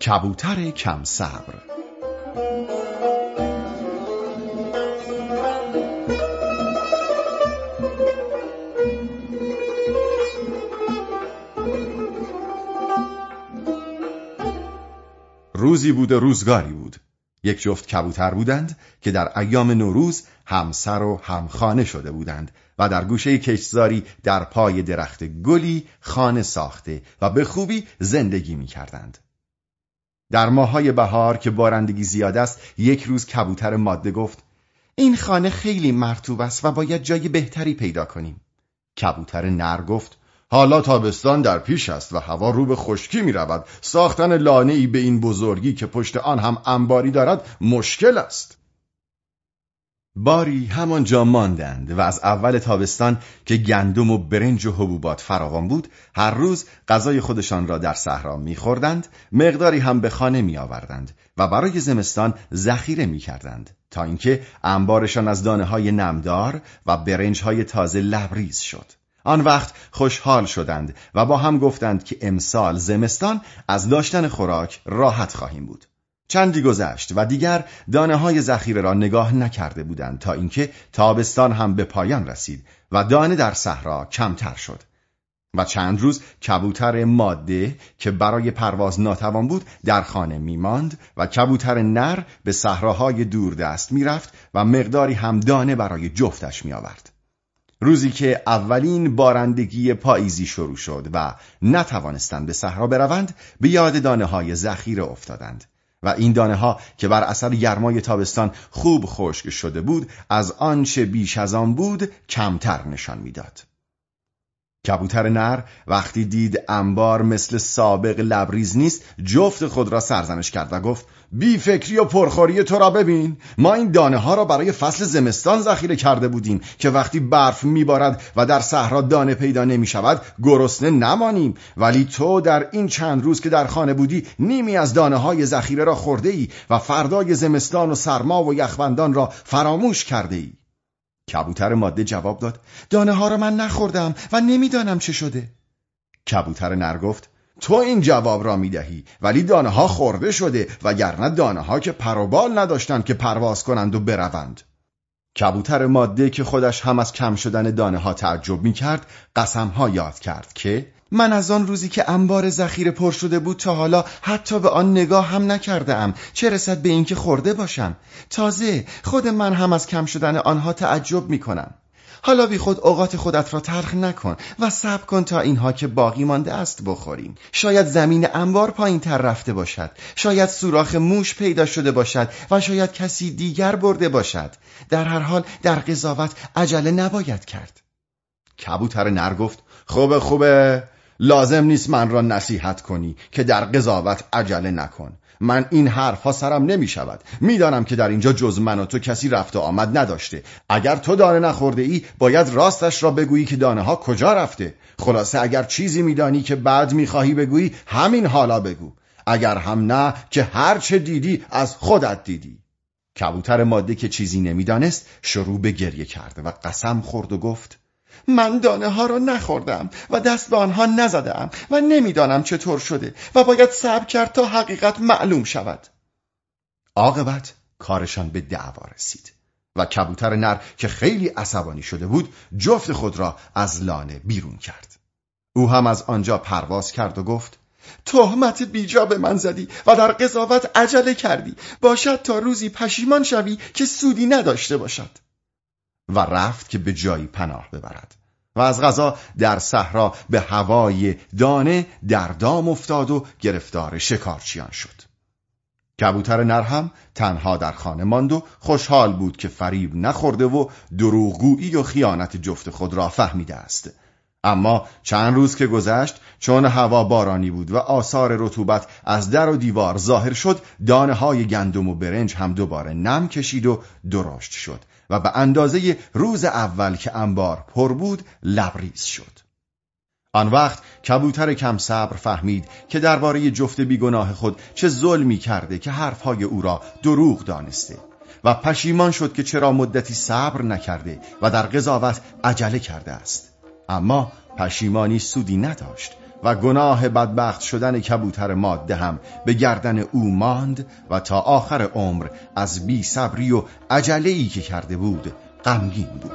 کبوتر کم صبر روزی بود و روزگاری بود یک جفت کبوتر بودند که در ایام نوروز همسر و همخانه شده بودند و در گوشه کشزاری در پای درخت گلی خانه ساخته و به خوبی زندگی می کردند. در ماهای بهار که بارندگی زیاد است یک روز کبوتر ماده گفت این خانه خیلی مرتوب است و باید جای بهتری پیدا کنیم. کبوتر نر گفت حالا تابستان در پیش است و هوا رو به خشکی می رود ساختن لانه ای به این بزرگی که پشت آن هم انباری دارد مشکل است باری همانجا ماندند و از اول تابستان که گندم و برنج و حبوبات فراوان بود هر روز غذای خودشان را در صحرا میخوردند مقداری هم به خانه می آوردند و برای زمستان ذخیره می کردند تا اینکه انبارشان از دانه های نمدار و برنج های تازه لبریز شد آن وقت خوشحال شدند و با هم گفتند که امسال زمستان از داشتن خوراک راحت خواهیم بود. چندی گذشت و دیگر دانه های ذخیره را نگاه نکرده بودند تا اینکه تابستان هم به پایان رسید و دانه در صحرا کمتر شد. و چند روز کبوتر ماده که برای پرواز ناتوان بود در خانه میماند و کبوتر نر به صحراهای دوردست می‌رفت و مقداری هم دانه برای جفتش میآورد. روزی که اولین بارندگی پاییزی شروع شد و نتوانستند به صحرا بروند به یاد دانه های ذخیره افتادند و این دانه ها که بر اثر گرمای تابستان خوب خشک شده بود از آنچه بیش از آن بود کمتر نشان می‌داد. کبوتر نر وقتی دید انبار مثل سابق لبریز نیست جفت خود را سرزنش کرد و گفت بی فکری و پرخوری تو را ببین. ما این دانه ها را برای فصل زمستان ذخیره کرده بودیم که وقتی برف میبارد و در صحرا دانه پیدا نمی شود گرسنه نمانیم. ولی تو در این چند روز که در خانه بودی نیمی از دانه های ذخیره را خورده ای و فردای زمستان و سرما و یخبندان را فراموش کرده ای کبوتر ماده جواب داد. دانه ها را من نخوردم و نمی‌دانم چه شده. کبوتر نر گفت تو این جواب را می دهی ولی دانه ها خورده شده وگرنه دانه ها که پروبال نداشتند که پرواز کنند و بروند. کبوتر ماده که خودش هم از کم شدن دانه ها تعجب می کرد قسم ها یاد کرد که من از آن روزی که انبار ذخیره پر شده بود تا حالا حتی به آن نگاه هم نکرده ام چه رسد به اینکه خورده باشم؟ تازه خود من هم از کم شدن آنها تعجب می کنم حالا بی خود اوقات خودت را تلخ نکن و صبر کن تا اینها که باقی مانده است بخوریم. شاید زمین انبار پایین تر رفته باشد. شاید سوراخ موش پیدا شده باشد و شاید کسی دیگر برده باشد. در هر حال در قضاوت عجله نباید کرد. کبوتر نر گفت خوبه خوبه. لازم نیست من را نصیحت کنی که در قضاوت عجله نکن. من این حرف ها سرم نمی شود می‌دانم که در اینجا جز من و تو کسی رفت و آمد نداشته. اگر تو دانه نخورده ای باید راستش را بگویی که دانه ها کجا رفته. خلاصه اگر چیزی میدانی که بعد می‌خواهی بگویی همین حالا بگو. اگر هم نه که هر چه دیدی از خودت دیدی. کبوتر ماده که چیزی نمی‌دانست شروع به گریه کرد و قسم خورد و گفت من دانه ها را نخوردم و دست به آنها نزدم و نمی‌دانم چطور شده و باید صبر کرد تا حقیقت معلوم شود. عاقبت کارشان به دعوا رسید و کبوتر نر که خیلی عصبانی شده بود جفت خود را از لانه بیرون کرد. او هم از آنجا پرواز کرد و گفت تهمت بیجا به من زدی و در قضاوت عجله کردی. باشد تا روزی پشیمان شوی که سودی نداشته باشد. و رفت که به جایی پناه ببرد. و از غذا در صحرا به هوای دانه در دام افتاد و گرفتار شکارچیان شد. کبوتر نر هم تنها در خانه ماند و خوشحال بود که فریب نخورده و دروغگویی و خیانت جفت خود را فهمیده است. اما چند روز که گذشت چون هوا بارانی بود و آثار رطوبت از در و دیوار ظاهر شد دانه های گندم و برنج هم دوباره نم کشید و درشت شد. و به اندازه روز اول که انبار پر بود لبریز شد. آن وقت کبوتر کم صبر فهمید که درباره جفت بیگناه خود چه ظلمی کرده که حرفهای او را دروغ دانسته و پشیمان شد که چرا مدتی صبر نکرده و در قضاوت عجله کرده است. اما پشیمانی سودی نداشت. و گناه بدبخت شدن کبوتر ماده هم به گردن او ماند و تا آخر عمر از بی صبری و عجله ای که کرده بود غمگین بود.